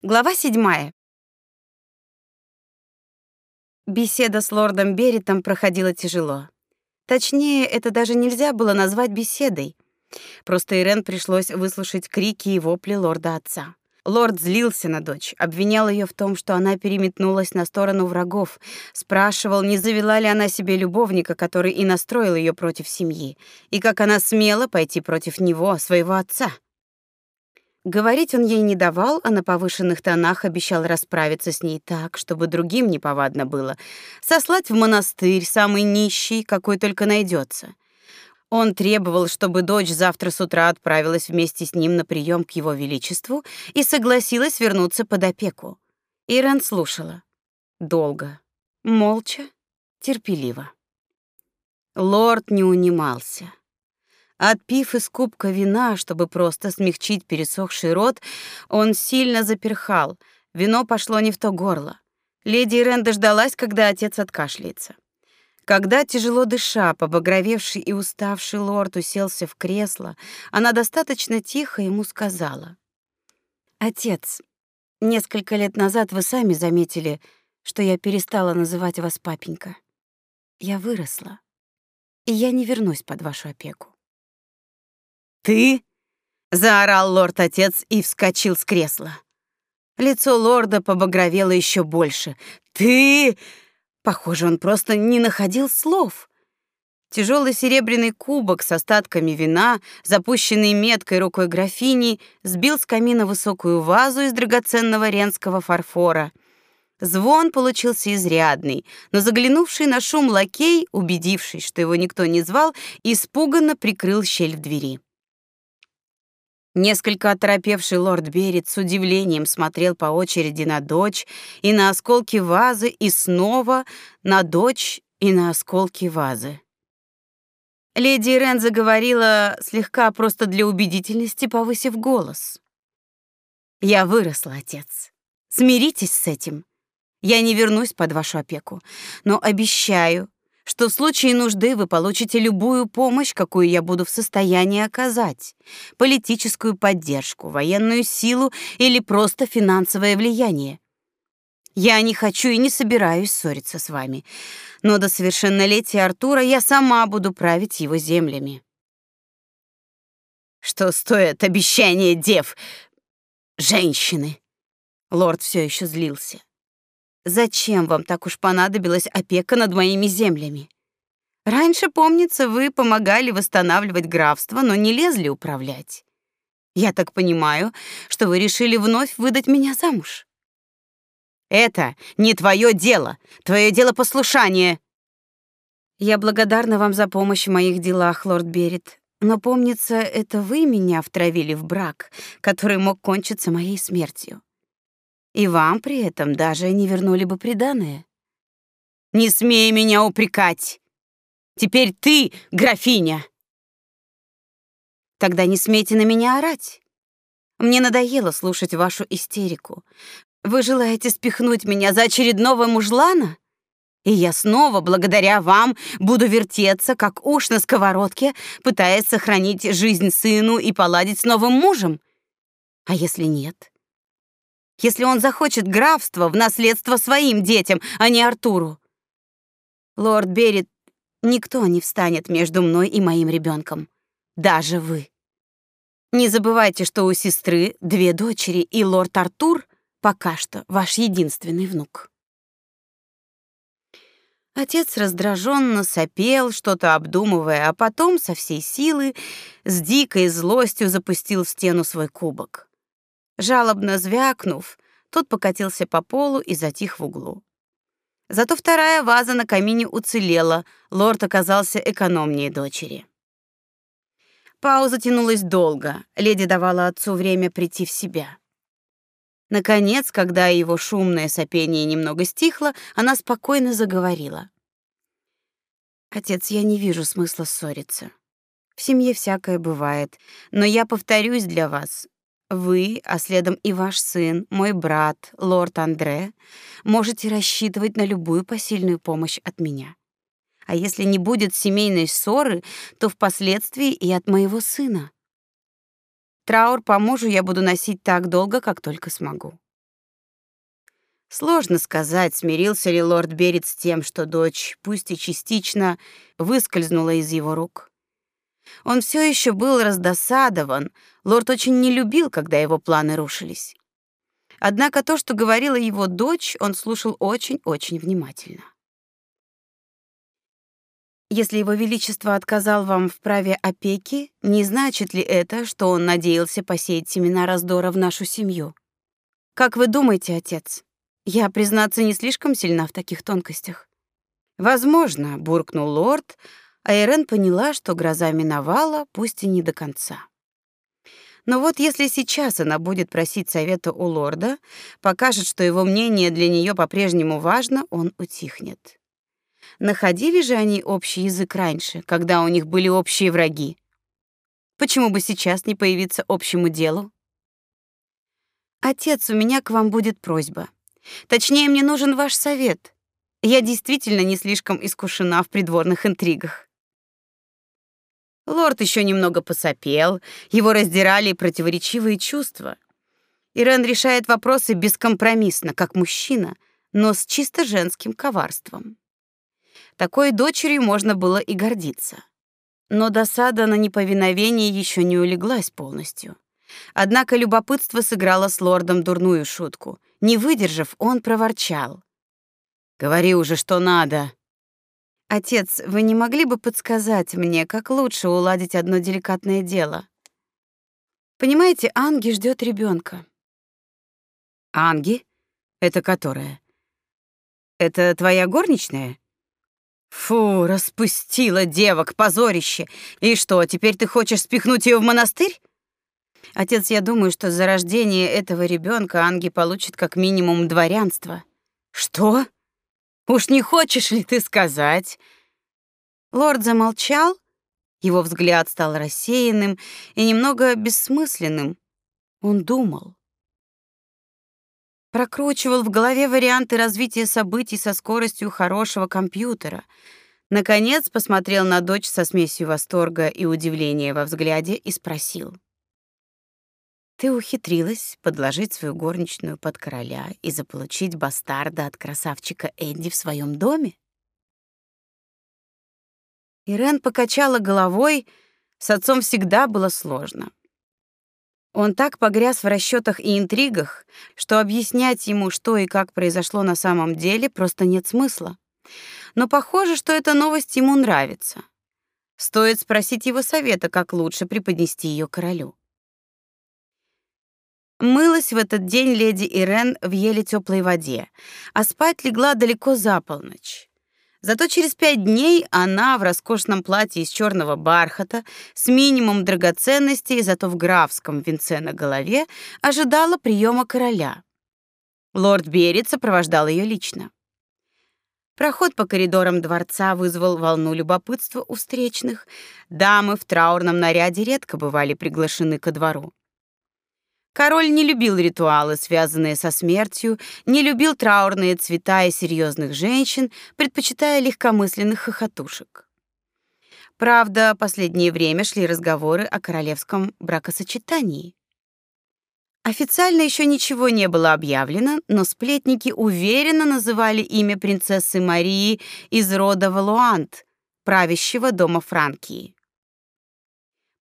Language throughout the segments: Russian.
Глава седьмая. Беседа с лордом Беритом проходила тяжело. Точнее, это даже нельзя было назвать беседой. Просто Ирен пришлось выслушать крики и вопли лорда отца. Лорд злился на дочь, обвинял ее в том, что она переметнулась на сторону врагов, спрашивал, не завела ли она себе любовника, который и настроил ее против семьи, и как она смела пойти против него, своего отца. Говорить он ей не давал, а на повышенных тонах обещал расправиться с ней так, чтобы другим не повадно было, сослать в монастырь самый нищий, какой только найдется. Он требовал, чтобы дочь завтра с утра отправилась вместе с ним на прием к его величеству и согласилась вернуться под опеку. Ирен слушала. Долго, молча, терпеливо. Лорд не унимался. Отпив из кубка вина, чтобы просто смягчить пересохший рот, он сильно заперхал. Вино пошло не в то горло. Леди Ирен дождалась, когда отец откашляется. Когда, тяжело дыша, побагровевший и уставший лорд уселся в кресло, она достаточно тихо ему сказала. «Отец, несколько лет назад вы сами заметили, что я перестала называть вас папенька. Я выросла, и я не вернусь под вашу опеку. «Ты?» — заорал лорд-отец и вскочил с кресла. Лицо лорда побагровело еще больше. «Ты?» Похоже, он просто не находил слов. Тяжелый серебряный кубок с остатками вина, запущенный меткой рукой графини, сбил с камина высокую вазу из драгоценного ренского фарфора. Звон получился изрядный, но заглянувший на шум лакей, убедившись, что его никто не звал, испуганно прикрыл щель в двери. Несколько оторопевший лорд Берет с удивлением смотрел по очереди на дочь и на осколки вазы, и снова на дочь и на осколки вазы. Леди Ирен заговорила слегка просто для убедительности, повысив голос. «Я выросла, отец. Смиритесь с этим. Я не вернусь под вашу опеку, но обещаю, что в случае нужды вы получите любую помощь, какую я буду в состоянии оказать. Политическую поддержку, военную силу или просто финансовое влияние. Я не хочу и не собираюсь ссориться с вами, но до совершеннолетия Артура я сама буду править его землями. Что стоит обещание дев? Женщины. Лорд все еще злился. Зачем вам так уж понадобилась опека над моими землями? Раньше, помнится, вы помогали восстанавливать графство, но не лезли управлять. Я так понимаю, что вы решили вновь выдать меня замуж. Это не твое дело. Твое дело послушание. Я благодарна вам за помощь в моих делах, лорд Берет. Но помнится, это вы меня втравили в брак, который мог кончиться моей смертью и вам при этом даже не вернули бы приданое. Не смей меня упрекать. Теперь ты, графиня. Тогда не смейте на меня орать. Мне надоело слушать вашу истерику. Вы желаете спихнуть меня за очередного мужлана? И я снова, благодаря вам, буду вертеться, как уж на сковородке, пытаясь сохранить жизнь сыну и поладить с новым мужем. А если нет? Если он захочет графство в наследство своим детям, а не Артуру. Лорд Берет, никто не встанет между мной и моим ребенком, даже вы. Не забывайте, что у сестры две дочери, и лорд Артур пока что ваш единственный внук. Отец раздраженно сопел, что-то обдумывая, а потом со всей силы с дикой злостью запустил в стену свой кубок. Жалобно звякнув, тот покатился по полу и затих в углу. Зато вторая ваза на камине уцелела, лорд оказался экономнее дочери. Пауза тянулась долго, леди давала отцу время прийти в себя. Наконец, когда его шумное сопение немного стихло, она спокойно заговорила. «Отец, я не вижу смысла ссориться. В семье всякое бывает, но я повторюсь для вас, вы, а следом и ваш сын, мой брат, лорд Андре, можете рассчитывать на любую посильную помощь от меня. А если не будет семейной ссоры, то впоследствии и от моего сына. Траур по мужу я буду носить так долго, как только смогу. Сложно сказать, смирился ли лорд Берет с тем, что дочь, пусть и частично, выскользнула из его рук. Он все еще был раздосадован. Лорд очень не любил, когда его планы рушились. Однако то, что говорила его дочь, он слушал очень-очень внимательно. Если его величество отказал вам в праве опеки, не значит ли это, что он надеялся посеять семена раздора в нашу семью? Как вы думаете, отец? Я, признаться, не слишком сильна в таких тонкостях. Возможно, буркнул лорд, а Ирен поняла, что гроза миновала, пусть и не до конца. Но вот если сейчас она будет просить совета у лорда, покажет, что его мнение для нее по-прежнему важно, он утихнет. Находили же они общий язык раньше, когда у них были общие враги. Почему бы сейчас не появиться общему делу? Отец, у меня к вам будет просьба. Точнее, мне нужен ваш совет. Я действительно не слишком искушена в придворных интригах. Лорд еще немного посопел, его раздирали противоречивые чувства. Ирен решает вопросы бескомпромиссно, как мужчина, но с чисто женским коварством. Такой дочерью можно было и гордиться. Но досада на неповиновение еще не улеглась полностью. Однако любопытство сыграло с лордом дурную шутку. Не выдержав, он проворчал: "Говори уже, что надо". Отец, вы не могли бы подсказать мне, как лучше уладить одно деликатное дело? Понимаете, Анги ждет ребенка. Анги? Это которая? Это твоя горничная? Фу, распустила девок, позорище. И что, теперь ты хочешь спихнуть ее в монастырь? Отец, я думаю, что за рождение этого ребенка Анги получит как минимум дворянство. Что? Уж не хочешь ли ты сказать? Лорд замолчал, его взгляд стал рассеянным и немного бессмысленным. Он думал. Прокручивал в голове варианты развития событий со скоростью хорошего компьютера. Наконец посмотрел на дочь со смесью восторга и удивления во взгляде и спросил: ты ухитрилась подложить свою горничную под короля и заполучить бастарда от красавчика Энди в своем доме? Ирен покачала головой, с отцом всегда было сложно. Он так погряз в расчетах и интригах, что объяснять ему, что и как произошло на самом деле, просто нет смысла. Но похоже, что эта новость ему нравится. Стоит спросить его совета, как лучше преподнести ее королю. Мылась в этот день леди Ирен в еле теплой воде, а спать легла далеко за полночь. Зато через пять дней она в роскошном платье из черного бархата, с минимум драгоценностей, зато в графском венце на голове, ожидала приема короля. Лорд Берет сопровождал ее лично. Проход по коридорам дворца вызвал волну любопытства у встречных. Дамы в траурном наряде редко бывали приглашены ко двору. Король не любил ритуалы, связанные со смертью, не любил траурные цвета и серьезных женщин, предпочитая легкомысленных хохотушек. Правда, последнее время шли разговоры о королевском бракосочетании. Официально еще ничего не было объявлено, но сплетники уверенно называли имя принцессы Марии из рода Валуант, правящего дома Франкии.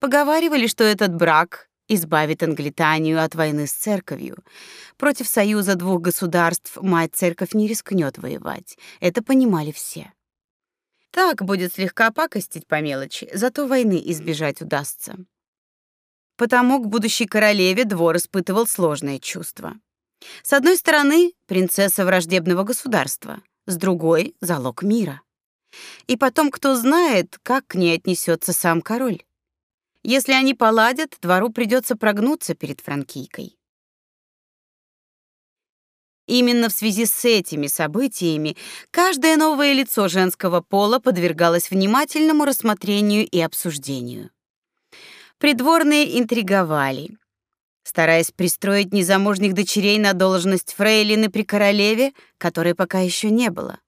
Поговаривали, что этот брак избавит Англитанию от войны с церковью. Против союза двух государств мать-церковь не рискнет воевать. Это понимали все. Так будет слегка пакостить по мелочи, зато войны избежать удастся. Потому к будущей королеве двор испытывал сложное чувство. С одной стороны, принцесса враждебного государства, с другой — залог мира. И потом, кто знает, как к ней отнесется сам король. Если они поладят, двору придется прогнуться перед франкийкой. Именно в связи с этими событиями каждое новое лицо женского пола подвергалось внимательному рассмотрению и обсуждению. Придворные интриговали, стараясь пристроить незамужних дочерей на должность фрейлины при королеве, которой пока еще не было.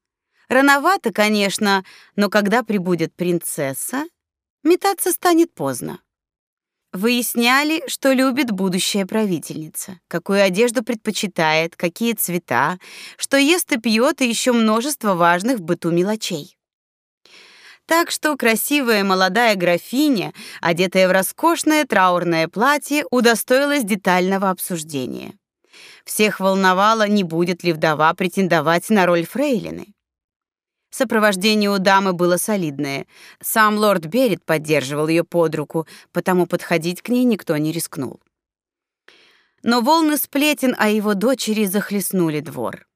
Рановато, конечно, но когда прибудет принцесса, метаться станет поздно. Выясняли, что любит будущая правительница, какую одежду предпочитает, какие цвета, что ест и пьет, и еще множество важных в быту мелочей. Так что красивая молодая графиня, одетая в роскошное траурное платье, удостоилась детального обсуждения. Всех волновало, не будет ли вдова претендовать на роль фрейлины. Сопровождение у дамы было солидное. Сам лорд Берет поддерживал ее под руку, потому подходить к ней никто не рискнул. Но волны сплетен о его дочери захлестнули двор.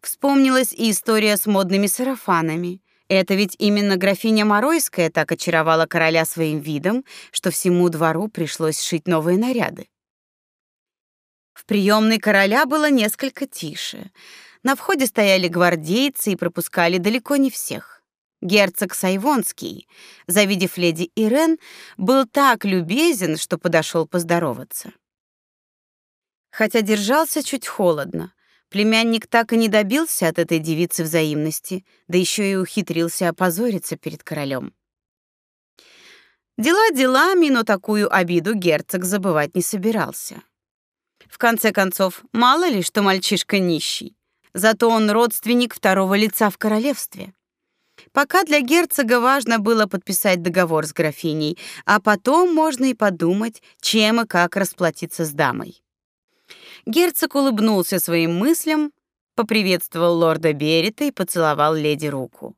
Вспомнилась и история с модными сарафанами. Это ведь именно графиня Моройская так очаровала короля своим видом, что всему двору пришлось шить новые наряды. В приемной короля было несколько тише — на входе стояли гвардейцы и пропускали далеко не всех. Герцог Сайвонский, завидев леди Ирен, был так любезен, что подошел поздороваться. Хотя держался чуть холодно, племянник так и не добился от этой девицы взаимности, да еще и ухитрился опозориться перед королем. Дела делами, но такую обиду герцог забывать не собирался. В конце концов, мало ли, что мальчишка нищий. Зато он родственник второго лица в королевстве. Пока для герцога важно было подписать договор с графиней, а потом можно и подумать, чем и как расплатиться с дамой. Герцог улыбнулся своим мыслям, поприветствовал лорда Берета и поцеловал леди руку.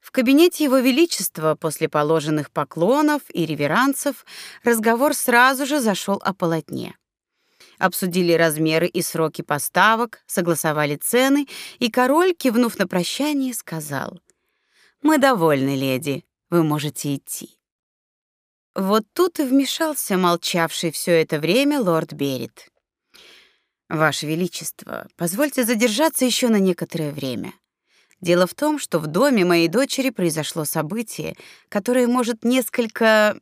В кабинете его величества после положенных поклонов и реверансов разговор сразу же зашел о полотне обсудили размеры и сроки поставок, согласовали цены, и король, кивнув на прощание, сказал: "Мы довольны, леди. Вы можете идти". Вот тут и вмешался молчавший все это время лорд Берет. Ваше величество, позвольте задержаться еще на некоторое время. Дело в том, что в доме моей дочери произошло событие, которое может несколько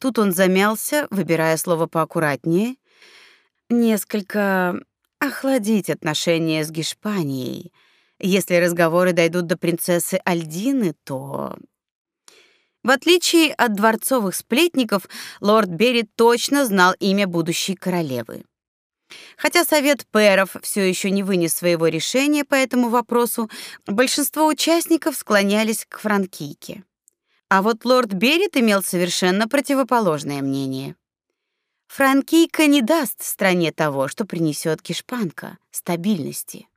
Тут он замялся, выбирая слово поаккуратнее, несколько охладить отношения с Гешпанией. Если разговоры дойдут до принцессы Альдины, то в отличие от дворцовых сплетников, лорд Берри точно знал имя будущей королевы. Хотя совет пэров все еще не вынес своего решения по этому вопросу, большинство участников склонялись к франкийке. А вот лорд Берет имел совершенно противоположное мнение. Франкийка не даст стране того, что принесет кишпанка стабильности.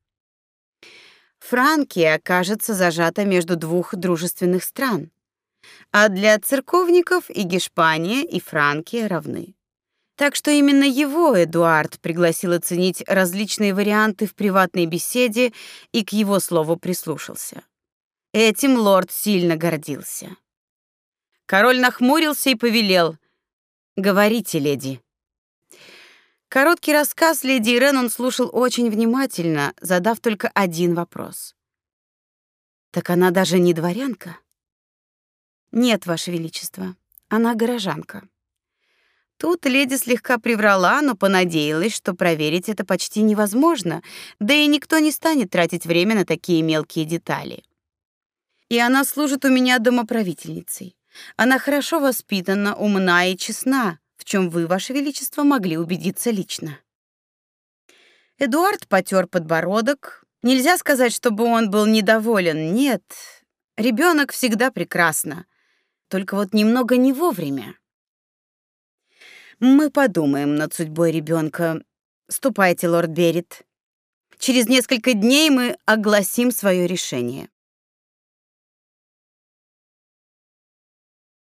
Франкия окажется зажата между двух дружественных стран. А для церковников и Гешпания, и Франкия равны. Так что именно его Эдуард пригласил оценить различные варианты в приватной беседе и к его слову прислушался. Этим лорд сильно гордился. Король нахмурился и повелел: "Говорите, леди". Короткий рассказ леди Ирен он слушал очень внимательно, задав только один вопрос. Так она даже не дворянка? Нет, ваше величество. Она горожанка. Тут леди слегка приврала, но понадеялась, что проверить это почти невозможно, да и никто не станет тратить время на такие мелкие детали. И она служит у меня домоправительницей. Она хорошо воспитана, умна и честна, в чем вы, ваше величество, могли убедиться лично. Эдуард потёр подбородок. Нельзя сказать, чтобы он был недоволен. Нет. Ребенок всегда прекрасно. Только вот немного не вовремя. Мы подумаем над судьбой ребенка. Ступайте, лорд Берет. Через несколько дней мы огласим свое решение.